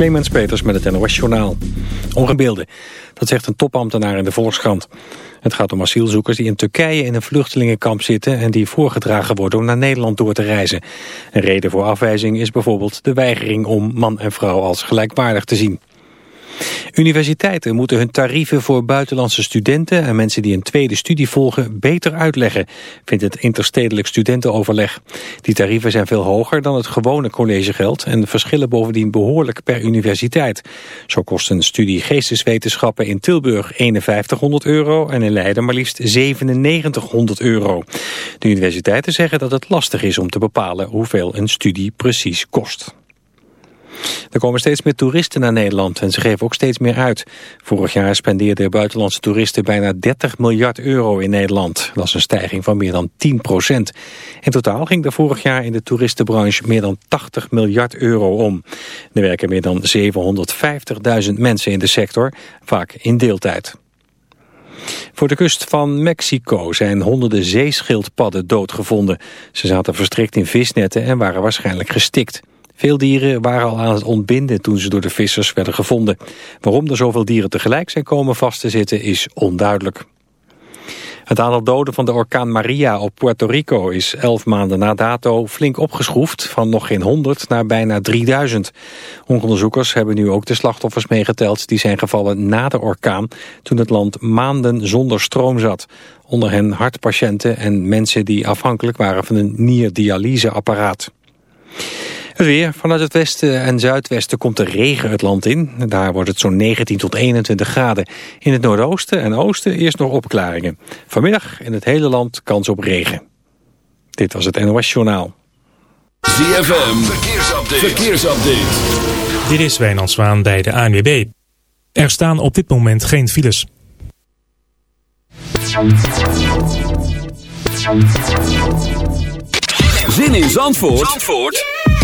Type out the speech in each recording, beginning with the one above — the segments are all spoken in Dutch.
Clemens Peters met het NOS Journaal. Ongebeelden, dat zegt een topambtenaar in de Volkskrant. Het gaat om asielzoekers die in Turkije in een vluchtelingenkamp zitten... en die voorgedragen worden om naar Nederland door te reizen. Een reden voor afwijzing is bijvoorbeeld de weigering om man en vrouw als gelijkwaardig te zien. Universiteiten moeten hun tarieven voor buitenlandse studenten en mensen die een tweede studie volgen beter uitleggen, vindt het interstedelijk studentenoverleg. Die tarieven zijn veel hoger dan het gewone collegegeld en verschillen bovendien behoorlijk per universiteit. Zo kost een studie geesteswetenschappen in Tilburg 5100 euro en in Leiden maar liefst 9700 euro. De universiteiten zeggen dat het lastig is om te bepalen hoeveel een studie precies kost. Er komen steeds meer toeristen naar Nederland en ze geven ook steeds meer uit. Vorig jaar spendeerden buitenlandse toeristen bijna 30 miljard euro in Nederland. Dat is een stijging van meer dan 10 procent. In totaal ging er vorig jaar in de toeristenbranche meer dan 80 miljard euro om. Er werken meer dan 750.000 mensen in de sector, vaak in deeltijd. Voor de kust van Mexico zijn honderden zeeschildpadden doodgevonden. Ze zaten verstrikt in visnetten en waren waarschijnlijk gestikt. Veel dieren waren al aan het ontbinden toen ze door de vissers werden gevonden. Waarom er zoveel dieren tegelijk zijn komen vast te zitten is onduidelijk. Het aantal doden van de orkaan Maria op Puerto Rico is elf maanden na dato flink opgeschroefd van nog geen 100 naar bijna 3000. Onderzoekers hebben nu ook de slachtoffers meegeteld die zijn gevallen na de orkaan toen het land maanden zonder stroom zat. Onder hen hartpatiënten en mensen die afhankelijk waren van een nierdialyseapparaat. Het weer. Vanuit het westen en zuidwesten komt de regen het land in. Daar wordt het zo'n 19 tot 21 graden. In het noordoosten en oosten eerst nog opklaringen. Vanmiddag in het hele land kans op regen. Dit was het NOS Journaal. ZFM. Verkeersupdate. Verkeersupdate. Dit is Wijnand Zwaan bij de ANWB. Er staan op dit moment geen files. Zin in Zandvoort? Zandvoort?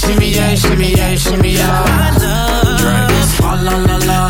Shimmy, shimmy, yeah, shimmy, yeah, shimmy, yeah. Drink, swalla la la. Drink,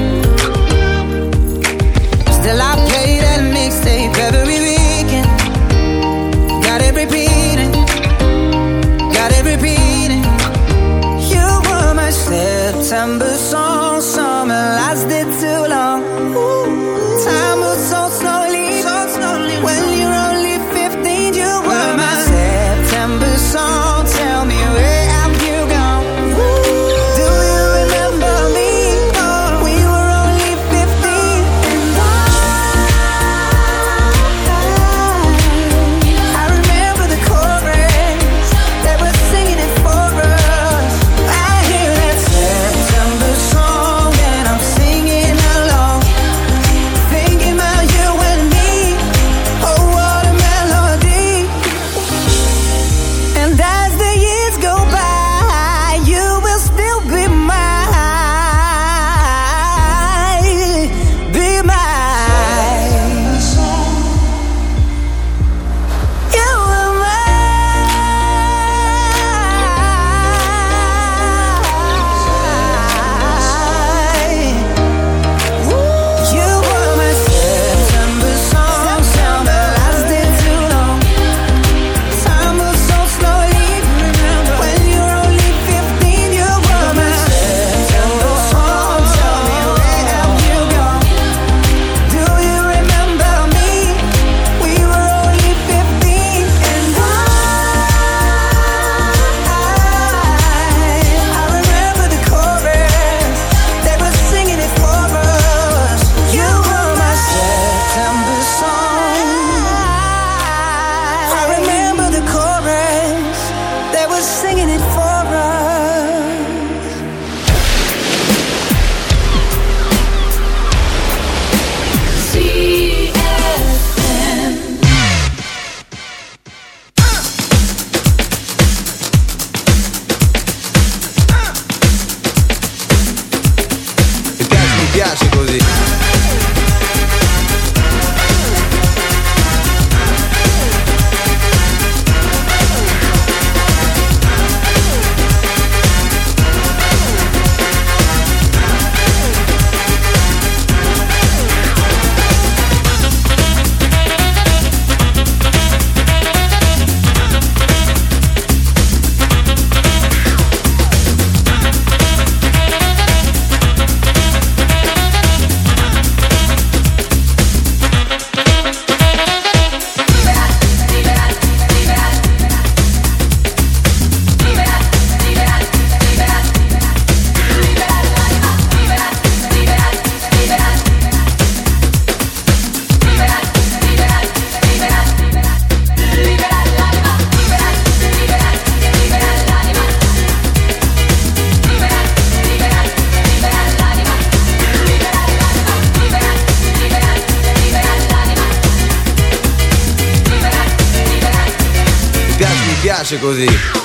December piace così.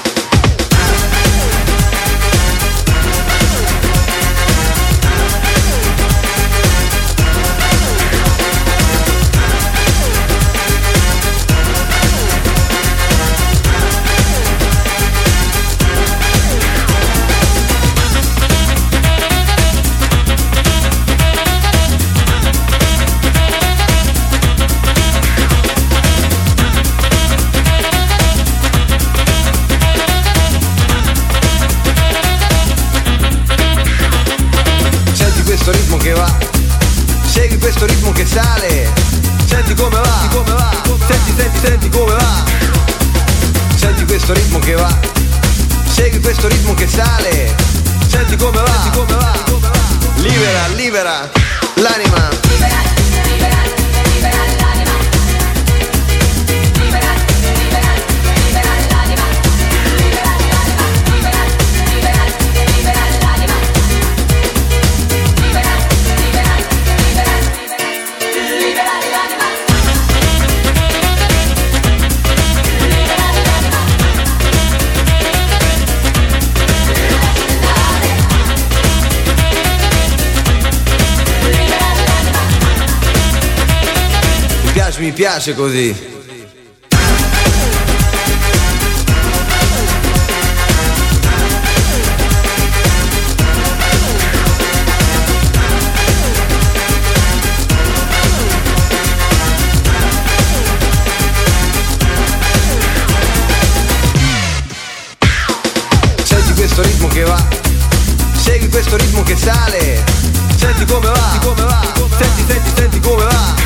Piace, così. Senti questo ritmo che sale, senti come va, come va, senti, senti, senti come va.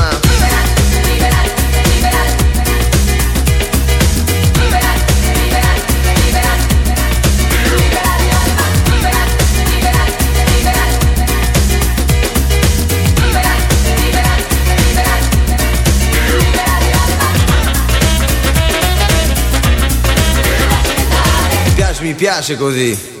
piace così.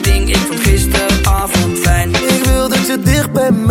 dat je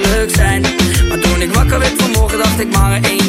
ik maar één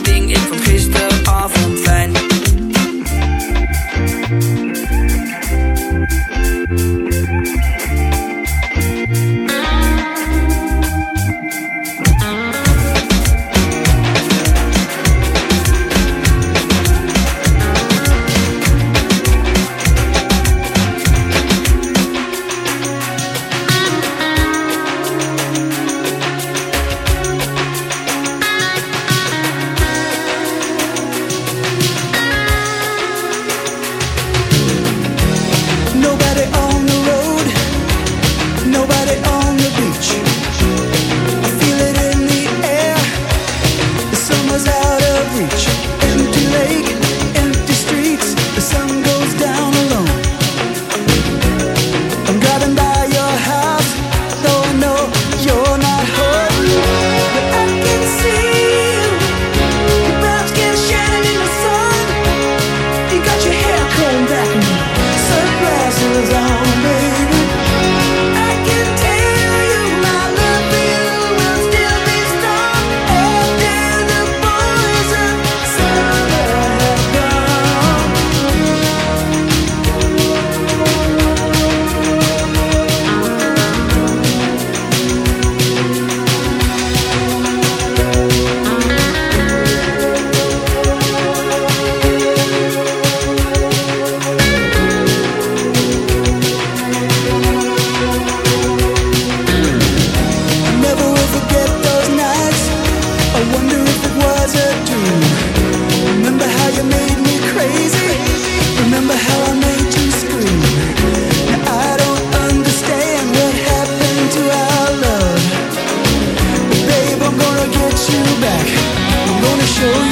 show you.